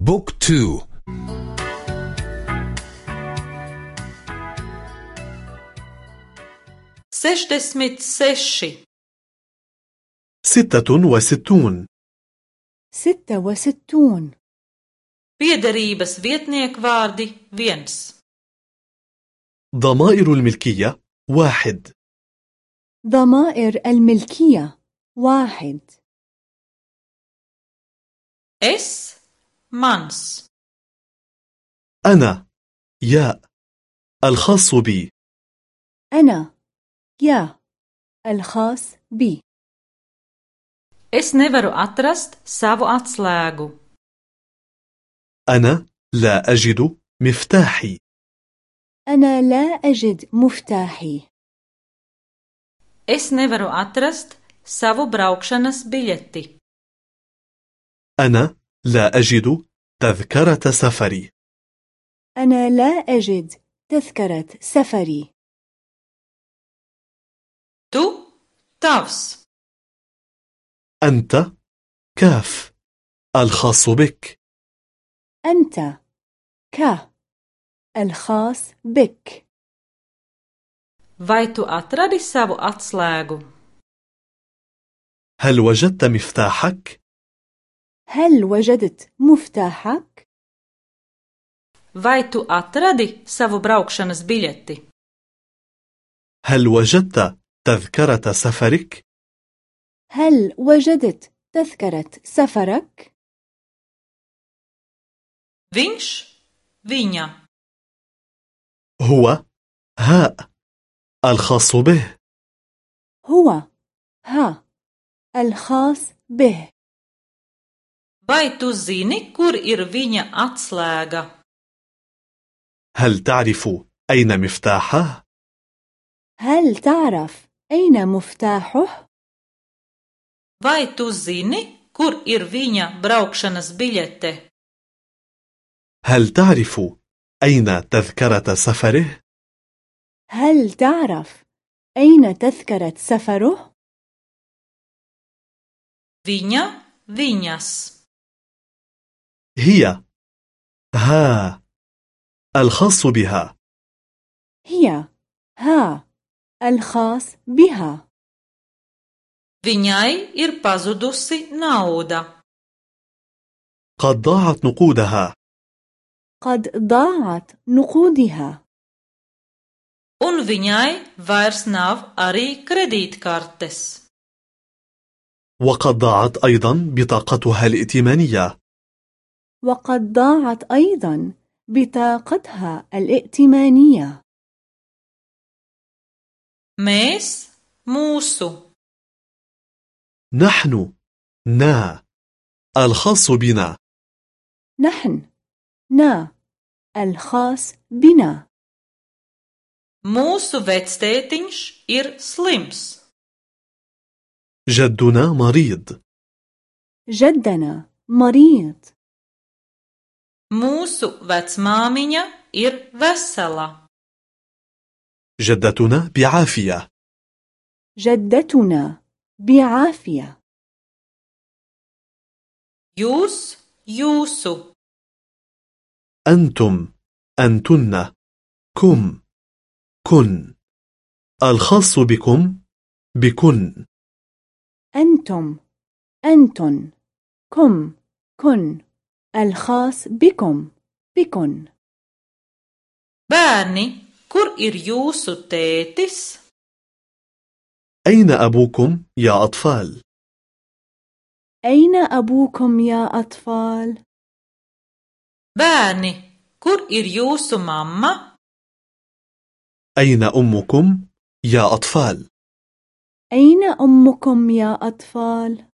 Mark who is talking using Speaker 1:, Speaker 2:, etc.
Speaker 1: بوك تو.
Speaker 2: سešdesmit seši
Speaker 3: ستة وستون.
Speaker 4: ستة وستون.
Speaker 2: Piederības vietnieku vārdi viens.
Speaker 3: ضمائر الملكية واحد.
Speaker 4: ضمائر الملكية واحد.
Speaker 2: Es mans
Speaker 3: أنا يا الخاص بي
Speaker 4: أنا يا الخاص بي
Speaker 2: es nevaru atrast savu atslēgu
Speaker 3: أنا لا أجد مفتاحي
Speaker 4: أنا لا أجد مفتاحي
Speaker 2: es nevaru atrast savu braukšanas biļeti
Speaker 3: أنا لا أجد تذكرة سفري.
Speaker 4: أنا لا أجد تذكرة سفري.
Speaker 2: Tu tavs.
Speaker 3: أنت كاف الخاص بك.
Speaker 4: أنت ك الخاص بك.
Speaker 2: Vai tu atradi savu atslēgu?
Speaker 3: هل وجدت مفتاحك؟
Speaker 4: هل وجدت مفتاحك؟
Speaker 2: vai tu atradi savu braukšanas biļeti
Speaker 3: هل وجدت تذكرة سفرك؟
Speaker 4: هل وجدت تذكرة سفرك؟
Speaker 2: viņš viņa
Speaker 3: هو هاء الخاص به
Speaker 4: هو ها الخاص به
Speaker 2: vai tu zini kur ir viņa atslēga
Speaker 3: هل تعرف أين مفتاحه؟
Speaker 4: هل تعرف أين مفتاحه؟
Speaker 2: vai tu zini kur ir viņa braukšanas biļete
Speaker 3: هل تعرف أين تذكرة سفره؟
Speaker 4: هل تعرف أين تذكرة سفره؟
Speaker 2: viņa viņas
Speaker 3: هي. ها. الخاص بها.
Speaker 4: هي. ها. الخاص بها.
Speaker 2: Viņai ir pazudusi nauda.
Speaker 3: قد ضاعت نقودها.
Speaker 4: قد ضاعت نقودها.
Speaker 2: Un viņai vairs nav arī kredītkartes
Speaker 3: وقد ضاعت أيضا بطاقتها الائتمانية.
Speaker 4: وقد ضاعت أيضا بطاقتها الائتمانية.
Speaker 2: mēs mūsu
Speaker 3: نحن نا الخاص بنا.
Speaker 4: نحن نا الخاص بنا.
Speaker 2: mūsu vectētiņš ir slims
Speaker 3: جدنا مريض.
Speaker 4: جدنا مريض.
Speaker 2: Mūsu vecmāmiņa ir vesela.
Speaker 3: جدتنا بعافية.
Speaker 4: جدتنا بعافية.
Speaker 2: Jūs jūsu.
Speaker 3: أنتم أنتن. كم كن. الخاص بكم بكن.
Speaker 4: أنتم أنتن. كم كن. الخاص بكم بكن
Speaker 2: bērni kur ir jūsu tētis
Speaker 3: أين أبوكم يا أطفال؟
Speaker 4: أين أبوكم يا أطفال؟
Speaker 2: bērni kur ir jūsu mamma
Speaker 3: أين أمكم يا أطفال؟
Speaker 4: أين أمكم يا أطفال؟